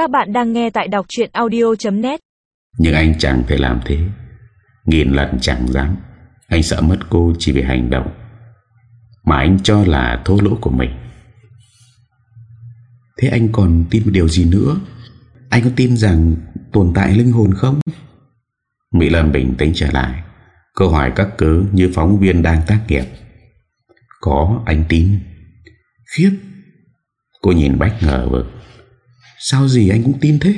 Các bạn đang nghe tại đọc chuyện audio.net Nhưng anh chẳng thể làm thế. Nghìn lần chẳng dám. Anh sợ mất cô chỉ vì hành động. Mà anh cho là thô lỗ của mình. Thế anh còn tin một điều gì nữa? Anh có tin rằng tồn tại linh hồn không? Mỹ Lâm bình tĩnh trở lại. Câu hỏi các cớ như phóng viên đang tác nghiệp. Có, anh tin. Khiếp. Cô nhìn Bách ngờ vực. Sao gì anh cũng tin thế?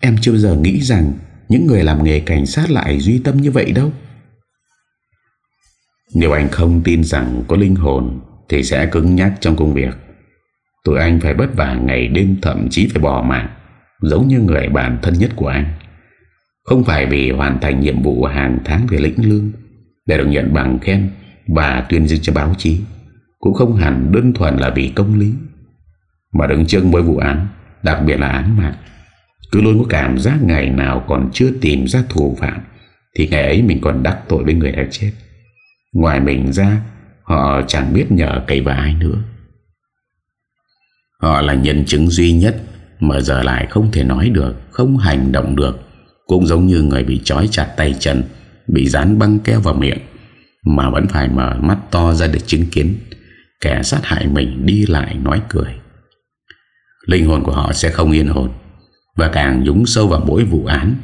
Em chưa bao giờ nghĩ rằng Những người làm nghề cảnh sát lại duy tâm như vậy đâu. Nếu anh không tin rằng có linh hồn Thì sẽ cứng nhắc trong công việc. Tụi anh phải vất vả ngày đêm Thậm chí phải bỏ mạng, Giống như người bạn thân nhất của anh. Không phải vì hoàn thành nhiệm vụ hàng tháng về lĩnh lương Để được nhận bằng khen Và tuyên dương cho báo chí, Cũng không hẳn đơn thuần là vì công lý, Mà đứng trước mỗi vụ án. Đặc biệt là án mạng. Cứ luôn có cảm giác ngày nào còn chưa tìm ra thủ phạm, Thì ngày ấy mình còn đắc tội với người đã chết. Ngoài mình ra, Họ chẳng biết nhờ cậy vào ai nữa. Họ là nhân chứng duy nhất Mà giờ lại không thể nói được, Không hành động được. Cũng giống như người bị trói chặt tay chân, Bị dán băng keo vào miệng, Mà vẫn phải mở mắt to ra để chứng kiến. Kẻ sát hại mình đi lại nói cười. Linh hồn của họ sẽ không yên hồn. Và càng nhúng sâu vào mỗi vụ án,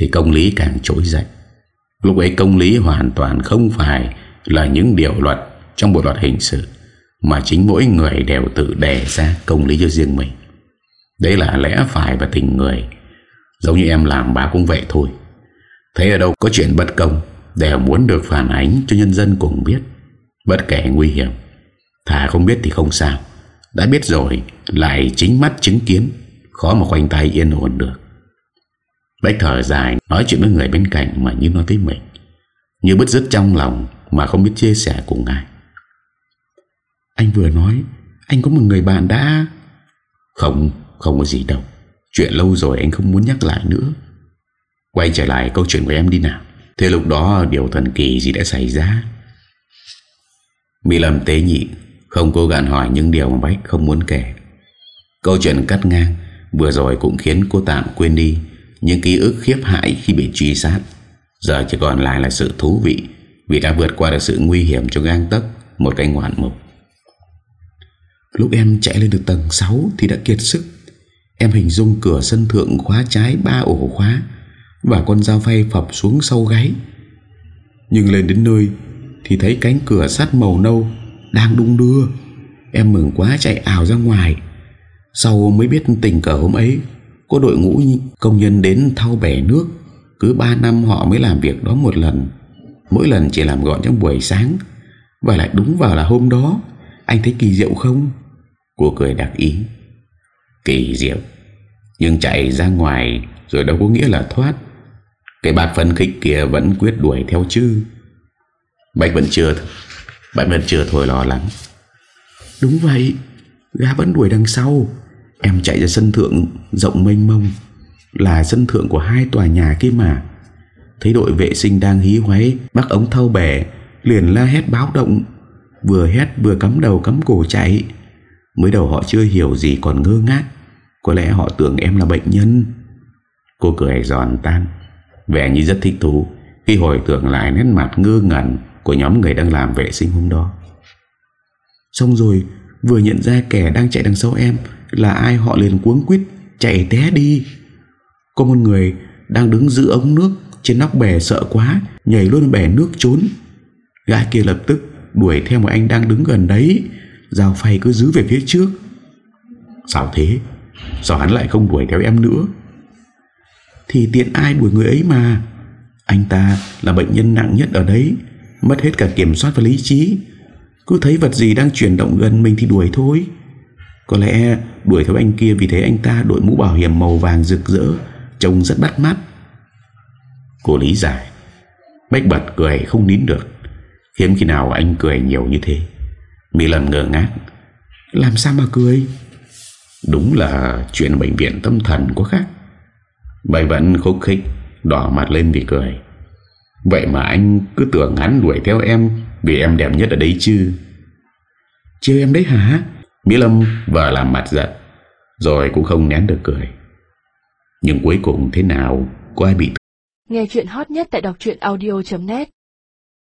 Thì công lý càng trỗi dậy. Lúc ấy công lý hoàn toàn không phải Là những điều luật Trong bộ luật hình sự, Mà chính mỗi người đều tự đề ra công lý cho riêng mình. Đấy là lẽ phải và tình người. Giống như em làm báo cũng vậy thôi. Thế ở đâu có chuyện bất công, Đều muốn được phản ánh cho nhân dân cùng biết. Bất kể nguy hiểm, Thà không biết thì không sao. Đã biết rồi lại chính mắt chứng kiến Khó mà khoanh tay yên ổn được. Bách thở dài Nói chuyện với người bên cạnh mà như nói với mình Như bứt rứt trong lòng Mà không biết chia sẻ cùng ai. Anh vừa nói Anh có một người bạn đã Không, không có gì đâu. Chuyện lâu rồi anh không muốn nhắc lại nữa. Quay trở lại câu chuyện của em đi nào. Thế lúc đó điều thần kỳ gì đã xảy ra? Mỹ Lâm tế nhị không cố gắng hỏi những điều mà Bách không muốn kể. Câu chuyện cắt ngang Vừa rồi cũng khiến cô tạm quên đi Những ký ức khiếp hại khi bị truy sát. Giờ chỉ còn lại là sự thú vị Vì đã vượt qua được sự nguy hiểm cho gang tấc Một cái ngoạn mục. Lúc em chạy lên được tầng 6 Thì đã kiệt sức. Em hình dung cửa sân thượng khóa trái ba ổ khóa Và con dao phay phập xuống sau gáy. Nhưng lên đến nơi Thì thấy cánh cửa sắt màu nâu đang đung đưa. Em mừng quá chạy ảo ra ngoài. Sau mới biết tình cờ hôm ấy, Có đội ngũ công nhân đến thao bể nước. Cứ 3 năm họ mới làm việc đó một lần. Mỗi lần chỉ làm gọn trong buổi sáng. Và lại đúng vào là hôm đó, Anh thấy kỳ diệu không? Cô cười đặc ý. Kỳ diệu. Nhưng chạy ra ngoài Rồi đâu có nghĩa là thoát. Cái bạc phân khích kia vẫn quyết đuổi theo chứ. Bạch vẫn chưa bạn vẫn chưa thôi lo lắng. Đúng vậy. Gã vẫn đuổi đằng sau. Em chạy ra sân thượng, rộng mênh mông. Là sân thượng của hai tòa nhà kia mà. Thấy đội vệ sinh đang hí hoáy Bắt ống thâu bẻ Liền la hét báo động. Vừa hét vừa cắm đầu cắm cổ chạy. Mới đầu họ chưa hiểu gì còn ngơ ngác. Có lẽ họ tưởng em là bệnh nhân. Cô cười giòn tan. Vẻ như rất thích thú Khi hồi tưởng lại nét mặt ngơ ngẩn của nhóm người đang làm vệ sinh hôm đó. Xong rồi vừa nhận ra kẻ đang chạy đằng sau em là ai, họ liền cuống quýt, chạy té đi. Có một người đang đứng giữ ống nước trên nóc bè sợ quá, nhảy luôn bè nước trốn. Gã kia lập tức đuổi theo một anh đang đứng gần đấy Dao phay cứ giữ về phía trước. Sao thế? Sao hắn lại không đuổi theo em nữa? Thì tiện ai đuổi người ấy mà. Anh ta là bệnh nhân nặng nhất ở đấy, Mất hết cả kiểm soát và lý trí. Cứ thấy vật gì đang chuyển động gần mình thì đuổi thôi. Có lẽ đuổi theo anh kia Vì thế anh ta đội mũ bảo hiểm màu vàng rực rỡ, Trông rất bắt mắt. Cô lý giải. Bách bật cười, không nín được. Hiếm khi nào anh cười nhiều như thế. Mỹ lần ngờ ngác. Làm sao mà cười? Đúng là chuyện bệnh viện tâm thần có khác. Bài vẫn khúc khích, Đỏ mặt lên vì cười. Vậy mà anh cứ tưởng hắn đuổi theo em vì em đẹp nhất ở đấy chứ? Trêu em đấy hả? Mỹ Lâm vợ làm mặt giận, Rồi cũng không nén được cười. Nhưng cuối cùng thế nào Có ai bị Nghe chuyện hot nhất tại đọc audio.net